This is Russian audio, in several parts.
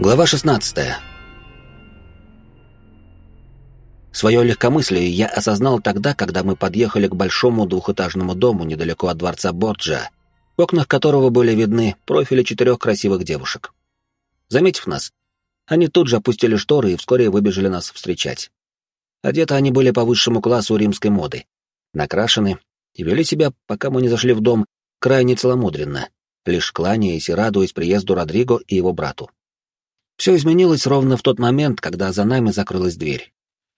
Глава 16. Свое легкомыслие я осознал тогда, когда мы подъехали к большому двухэтажному дому недалеко от дворца Борджа, в окнах которого были видны профили четырех красивых девушек. Заметив нас, они тут же опустили шторы и вскоре выбежали нас встречать. Одеты они были по высшему классу римской моды, накрашены и вели себя, пока мы не зашли в дом, крайне целомудренно, лишь кланяясь и радуясь приезду Родриго и его брату. Все изменилось ровно в тот момент, когда за нами закрылась дверь.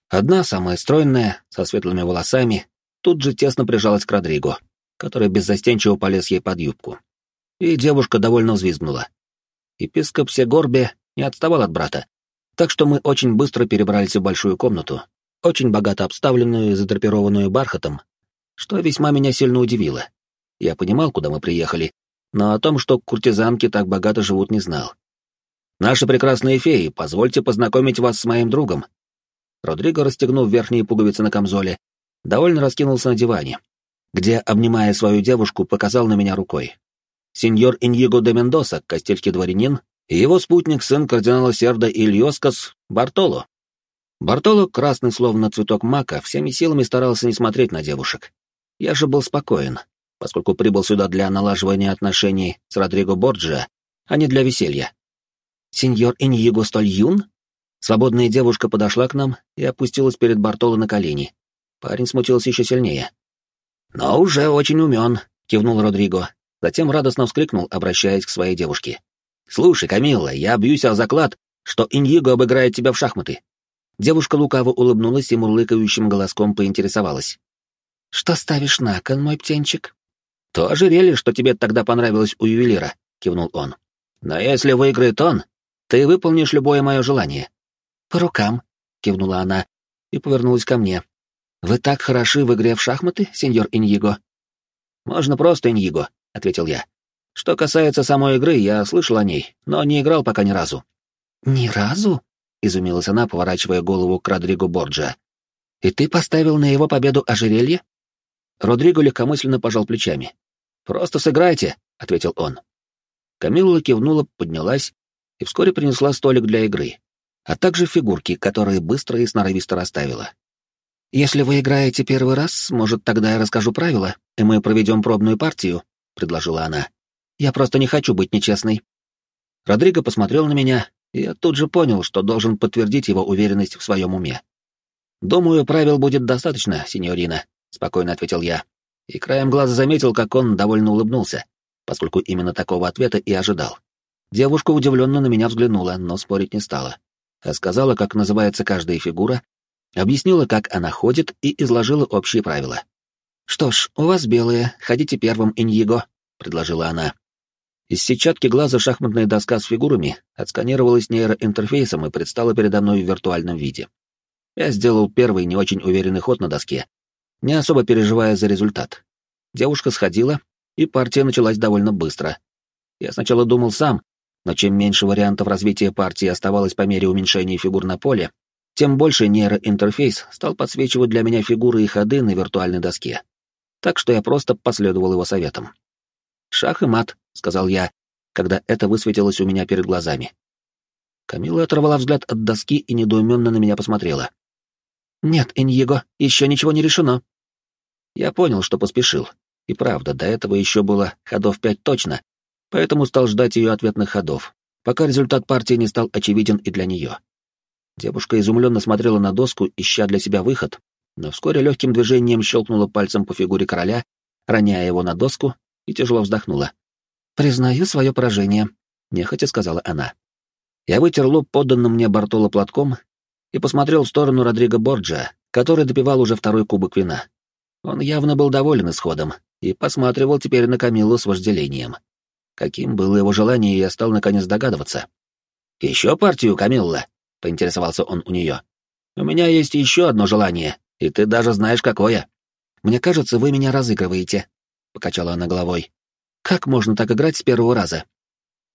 Одна, самая стройная, со светлыми волосами, тут же тесно прижалась к Родриго, который беззастенчиво полез ей под юбку. И девушка довольно взвизгнула. Епископ Сегорбе не отставал от брата, так что мы очень быстро перебрались в большую комнату, очень богато обставленную и задрапированную бархатом, что весьма меня сильно удивило. Я понимал, куда мы приехали, но о том, что куртизанки так богато живут, не знал. Наши прекрасные феи, позвольте познакомить вас с моим другом». Родриго, расстегнув верхние пуговицы на камзоле, довольно раскинулся на диване, где, обнимая свою девушку, показал на меня рукой. Сеньор Иньего де Мендоса, костельский дворянин, и его спутник, сын кардинала Серда Ильоскас, Бартоло. Бартоло, красный словно цветок мака, всеми силами старался не смотреть на девушек. Я же был спокоен, поскольку прибыл сюда для налаживания отношений с Родриго Борджиа, а не для веселья. «Сеньор Иньего столь юн?» Свободная девушка подошла к нам и опустилась перед Бартоло на колени. Парень смутился еще сильнее. «Но уже очень умен», — кивнул Родриго. Затем радостно вскрикнул, обращаясь к своей девушке. «Слушай, Камилла, я бьюсь о заклад, что Иньего обыграет тебя в шахматы». Девушка лукаво улыбнулась и мурлыкающим голоском поинтересовалась. «Что ставишь на кон, мой птенчик?» «То ожерелье, что тебе тогда понравилось у ювелира», — кивнул он. «Но если выиграет он, ты выполнишь любое мое желание. По рукам, кивнула она и повернулась ко мне. Вы так хороши в игре в шахматы, сеньор Иньего? Можно просто Иньего, ответил я. Что касается самой игры, я слышал о ней, но не играл пока ни разу. Ни разу? изумилась она, поворачивая голову к Родриго Борджа. И ты поставил на его победу ожерелье? Родриго легкомысленно пожал плечами. Просто сыграйте, ответил он. Камилла кивнула, поднялась и вскоре принесла столик для игры, а также фигурки, которые быстро и сноровисто расставила. «Если вы играете первый раз, может, тогда я расскажу правила, и мы проведем пробную партию», — предложила она. «Я просто не хочу быть нечестной». Родриго посмотрел на меня, и я тут же понял, что должен подтвердить его уверенность в своем уме. «Думаю, правил будет достаточно, сеньорина», — спокойно ответил я. И краем глаза заметил, как он довольно улыбнулся, поскольку именно такого ответа и ожидал. Девушка удивленно на меня взглянула, но спорить не стала. А сказала, как называется каждая фигура, объяснила, как она ходит, и изложила общие правила. «Что ж, у вас белые, ходите первым, Иньего», — предложила она. Из сетчатки глаза шахматная доска с фигурами отсканировалась нейроинтерфейсом и предстала передо мной в виртуальном виде. Я сделал первый не очень уверенный ход на доске, не особо переживая за результат. Девушка сходила, и партия началась довольно быстро. Я сначала думал сам, но чем меньше вариантов развития партии оставалось по мере уменьшения фигур на поле, тем больше нейроинтерфейс стал подсвечивать для меня фигуры и ходы на виртуальной доске. Так что я просто последовал его советам. «Шах и мат», — сказал я, когда это высветилось у меня перед глазами. Камила оторвала взгляд от доски и недоуменно на меня посмотрела. «Нет, Иньего, еще ничего не решено». Я понял, что поспешил. И правда, до этого еще было ходов пять точно, поэтому стал ждать ее ответных ходов, пока результат партии не стал очевиден и для нее. Девушка изумленно смотрела на доску, ища для себя выход, но вскоре легким движением щелкнула пальцем по фигуре короля, роняя его на доску, и тяжело вздохнула. «Признаю свое поражение», — нехотя сказала она. Я вытер лоб подданным мне Бартоло платком и посмотрел в сторону Родриго Борджа, который допивал уже второй кубок вина. Он явно был доволен исходом и посматривал теперь на Камилу с вожделением. Каким было его желание, я стал наконец догадываться. «Еще партию, Камилла?» — поинтересовался он у нее. «У меня есть еще одно желание, и ты даже знаешь, какое». «Мне кажется, вы меня разыгрываете», — покачала она головой. «Как можно так играть с первого раза?»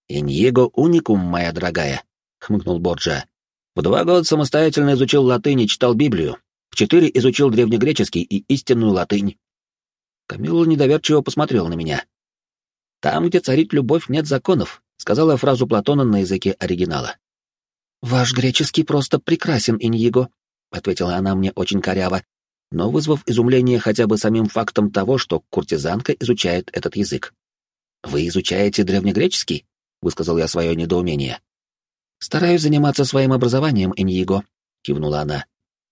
«Иньего уникум, моя дорогая», — хмыкнул Борджа. «В два года самостоятельно изучил латынь и читал Библию. В четыре изучил древнегреческий и истинную латынь». Камилла недоверчиво посмотрел на меня. «Там, где царит любовь, нет законов», — сказала фразу Платона на языке оригинала. «Ваш греческий просто прекрасен, Иньего», — ответила она мне очень коряво, но вызвав изумление хотя бы самим фактом того, что куртизанка изучает этот язык. «Вы изучаете древнегреческий?» — высказал я свое недоумение. «Стараюсь заниматься своим образованием, Иньего», — кивнула она.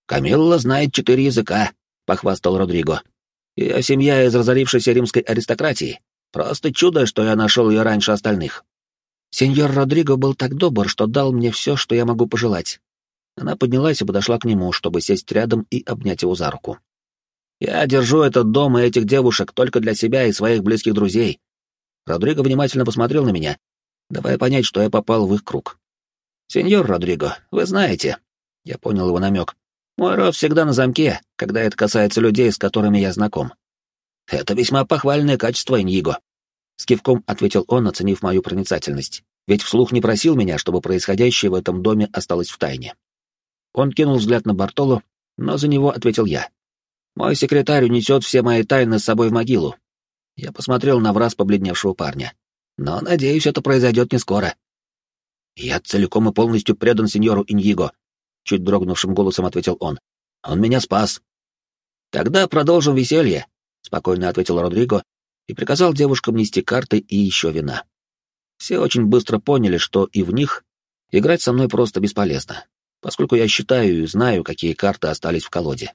«Камилла знает четыре языка», — похвастал Родриго. «Ее семья из разорившейся римской аристократии. Просто чудо, что я нашел ее раньше остальных». Сеньор Родриго был так добр, что дал мне все, что я могу пожелать. Она поднялась и подошла к нему, чтобы сесть рядом и обнять его за руку. «Я держу этот дом и этих девушек только для себя и своих близких друзей». Родриго внимательно посмотрел на меня, давая понять, что я попал в их круг. «Сеньор Родриго, вы знаете...» Я понял его намек. «Мой рот всегда на замке, когда это касается людей, с которыми я знаком. Это весьма похвальное качество, Иньиго. С кивком ответил он, оценив мою проницательность. Ведь вслух не просил меня, чтобы происходящее в этом доме осталось в тайне. Он кинул взгляд на Бартолу, но за него ответил я. «Мой секретарь унесет все мои тайны с собой в могилу». Я посмотрел на враз побледневшего парня. «Но, надеюсь, это произойдет не скоро». «Я целиком и полностью предан сеньору Иньиго», — чуть дрогнувшим голосом ответил он. «Он меня спас». «Тогда продолжим веселье», — спокойно ответил Родриго, и приказал девушкам нести карты и еще вина. Все очень быстро поняли, что и в них играть со мной просто бесполезно, поскольку я считаю и знаю, какие карты остались в колоде.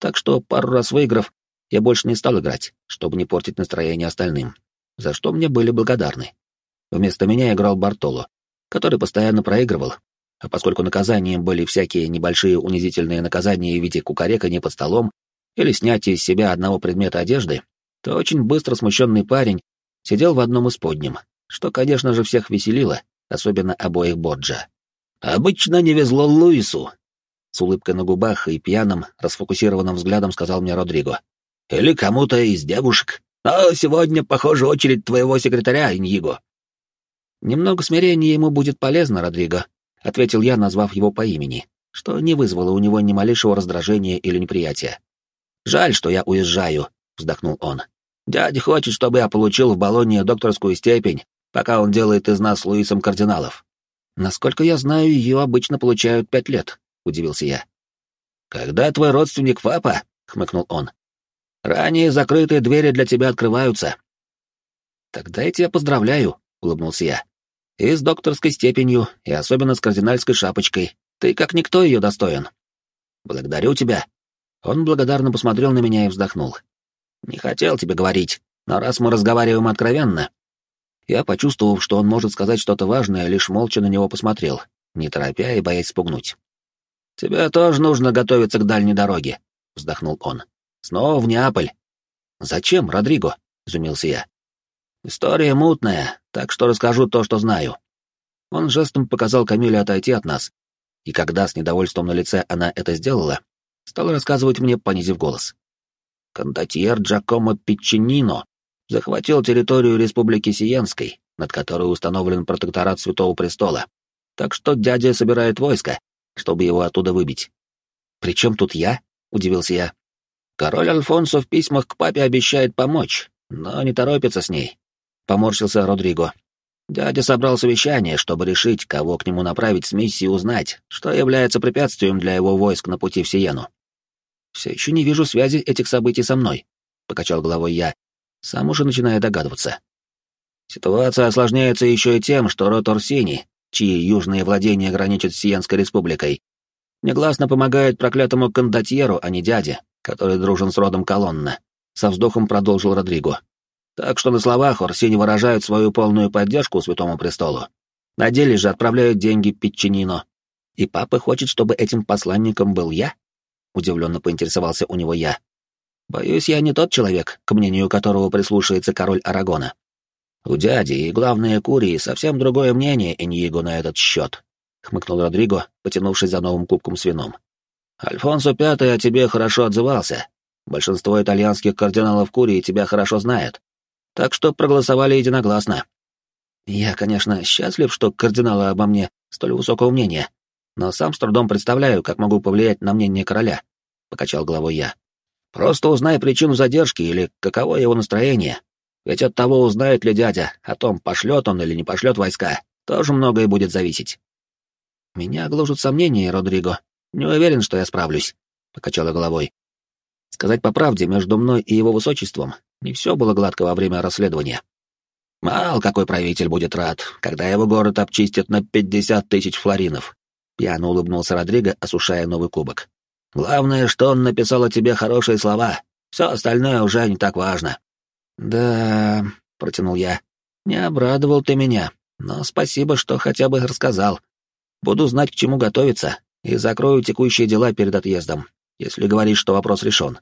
Так что, пару раз выиграв, я больше не стал играть, чтобы не портить настроение остальным, за что мне были благодарны. Вместо меня играл Бартоло, который постоянно проигрывал, а поскольку наказанием были всякие небольшие унизительные наказания в виде кукарекания под столом или снятия из себя одного предмета одежды, то очень быстро смущенный парень сидел в одном из подним, что, конечно же, всех веселило, особенно обоих Боджа. «Обычно не везло Луису», — с улыбкой на губах и пьяным, расфокусированным взглядом сказал мне Родриго. «Или кому-то из девушек. Но сегодня, похоже, очередь твоего секретаря, Иньиго». «Немного смирения ему будет полезно, Родриго», — ответил я, назвав его по имени, что не вызвало у него ни малейшего раздражения или неприятия. «Жаль, что я уезжаю», — вздохнул он. Дядя хочет, чтобы я получил в Болонье докторскую степень, пока он делает из нас Луисом кардиналов. Насколько я знаю, ее обычно получают пять лет, — удивился я. Когда твой родственник папа, — хмыкнул он, — ранее закрытые двери для тебя открываются. Тогда я тебя поздравляю, — улыбнулся я. И с докторской степенью, и особенно с кардинальской шапочкой. Ты как никто ее достоин. Благодарю тебя. Он благодарно посмотрел на меня и вздохнул. Не хотел тебе говорить, но раз мы разговариваем откровенно... Я, почувствовав, что он может сказать что-то важное, лишь молча на него посмотрел, не торопя и боясь спугнуть. «Тебе тоже нужно готовиться к дальней дороге», — вздохнул он. «Снова в Неаполь». «Зачем, Родриго?» — изумился я. «История мутная, так что расскажу то, что знаю». Он жестом показал Камиле отойти от нас, и когда с недовольством на лице она это сделала, стал рассказывать мне, понизив голос кондотьер Джакомо Пиччинино захватил территорию Республики Сиенской, над которой установлен протекторат Святого Престола. Так что дядя собирает войско, чтобы его оттуда выбить. «При чем тут я?» — удивился я. «Король Альфонсо в письмах к папе обещает помочь, но не торопится с ней», — поморщился Родриго. Дядя собрал совещание, чтобы решить, кого к нему направить с миссией узнать, что является препятствием для его войск на пути в Сиену. Все еще не вижу связи этих событий со мной, покачал головой я, сам уже начиная догадываться. Ситуация осложняется еще и тем, что род Орсини, чьи южные владения граничат с Сиенской республикой, негласно помогает проклятому кондотьеру, а не дяде, который дружен с родом Колонна, со вздохом продолжил Родриго. Так что на словах Орсини выражают свою полную поддержку Святому Престолу. На деле же отправляют деньги Пиччинино. И папа хочет, чтобы этим посланником был я? Удивленно поинтересовался у него я. Боюсь, я не тот человек, к мнению которого прислушается король Арагона. У дяди и главные Курии совсем другое мнение Эньего на этот счет, хмыкнул Родриго, потянувшись за новым кубком с вином. Альфонсо Пятый о тебе хорошо отзывался. Большинство итальянских кардиналов Курии тебя хорошо знает. Так что проголосовали единогласно. Я, конечно, счастлив, что кардиналы обо мне столь высокого мнения, но сам с трудом представляю, как могу повлиять на мнение короля», — покачал головой я. «Просто узнай причину задержки или каково его настроение. Ведь от того, узнает ли дядя о том, пошлет он или не пошлет войска, тоже многое будет зависеть». Меня гложут сомнения, Родриго. Не уверен, что я справлюсь, покачала головой. Сказать по правде, между мной и его высочеством не все было гладко во время расследования. Мал какой правитель будет рад, когда его город обчистят на пятьдесят тысяч флоринов. Пьяно улыбнулся Родриго, осушая новый кубок. Главное, что он написал о тебе хорошие слова. Все остальное уже не так важно. Да, протянул я. Не обрадовал ты меня, но спасибо, что хотя бы рассказал. Буду знать, к чему готовиться, и закрою текущие дела перед отъездом, если говоришь, что вопрос решен.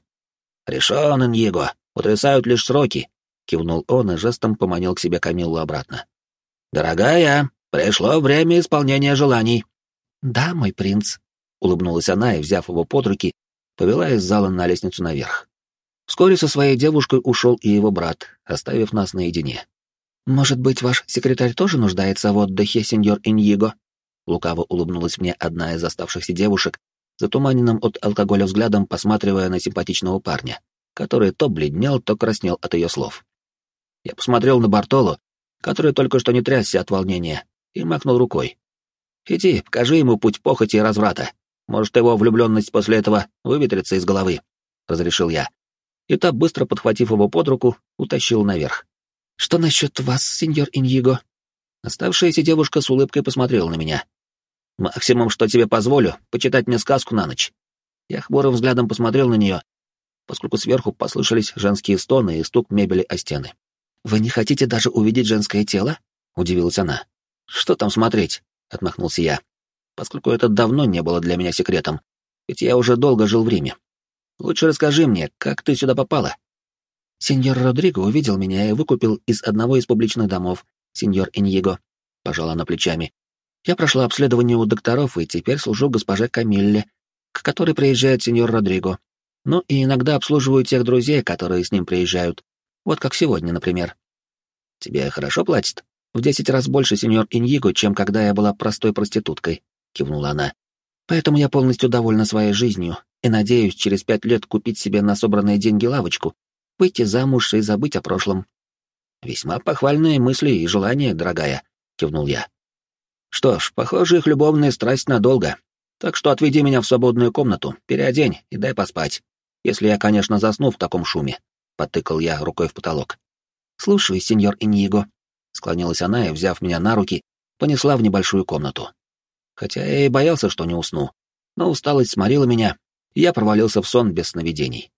Решен, Иньего, утрясают лишь сроки, кивнул он и жестом поманил к себе Камиллу обратно. Дорогая, пришло время исполнения желаний. Да, мой принц, улыбнулась она и, взяв его под руки, повела из зала на лестницу наверх. Вскоре со своей девушкой ушел и его брат, оставив нас наедине. «Может быть, ваш секретарь тоже нуждается в отдыхе, сеньор Иньего?» Лукаво улыбнулась мне одна из оставшихся девушек, затуманенным от алкоголя взглядом, посматривая на симпатичного парня, который то бледнел, то краснел от ее слов. Я посмотрел на Бартолу, который только что не трясся от волнения, и махнул рукой. «Иди, покажи ему путь похоти и разврата. Может, его влюбленность после этого выветрится из головы», — разрешил я. И та, быстро подхватив его под руку, утащил наверх. «Что насчет вас, сеньор Иньего?» Оставшаяся девушка с улыбкой посмотрела на меня. «Максимум, что тебе позволю, почитать мне сказку на ночь». Я хмурым взглядом посмотрел на нее, поскольку сверху послышались женские стоны и стук мебели о стены. «Вы не хотите даже увидеть женское тело?» — удивилась она. «Что там смотреть?» — отмахнулся я, поскольку это давно не было для меня секретом, ведь я уже долго жил в Риме. «Лучше расскажи мне, как ты сюда попала?» «Сеньор Родриго увидел меня и выкупил из одного из публичных домов, сеньор Иньего», — пожала она плечами. «Я прошла обследование у докторов и теперь служу госпоже Камилле, к которой приезжает сеньор Родриго. Ну и иногда обслуживаю тех друзей, которые с ним приезжают. Вот как сегодня, например. Тебе хорошо платят? В десять раз больше, сеньор Иньего, чем когда я была простой проституткой, кивнула она. Поэтому я полностью довольна своей жизнью и надеюсь через пять лет купить себе на собранные деньги лавочку, выйти замуж и забыть о прошлом. Весьма похвальные мысли и желания, дорогая, кивнул я. Что ж, похоже, их любовная страсть надолго. Так что отведи меня в свободную комнату, переодень и дай поспать. Если я, конечно, засну в таком шуме. — потыкал я рукой в потолок. «Слушай, сеньор Иньего», — склонилась она и, взяв меня на руки, понесла в небольшую комнату. Хотя я и боялся, что не усну, но усталость сморила меня, и я провалился в сон без сновидений.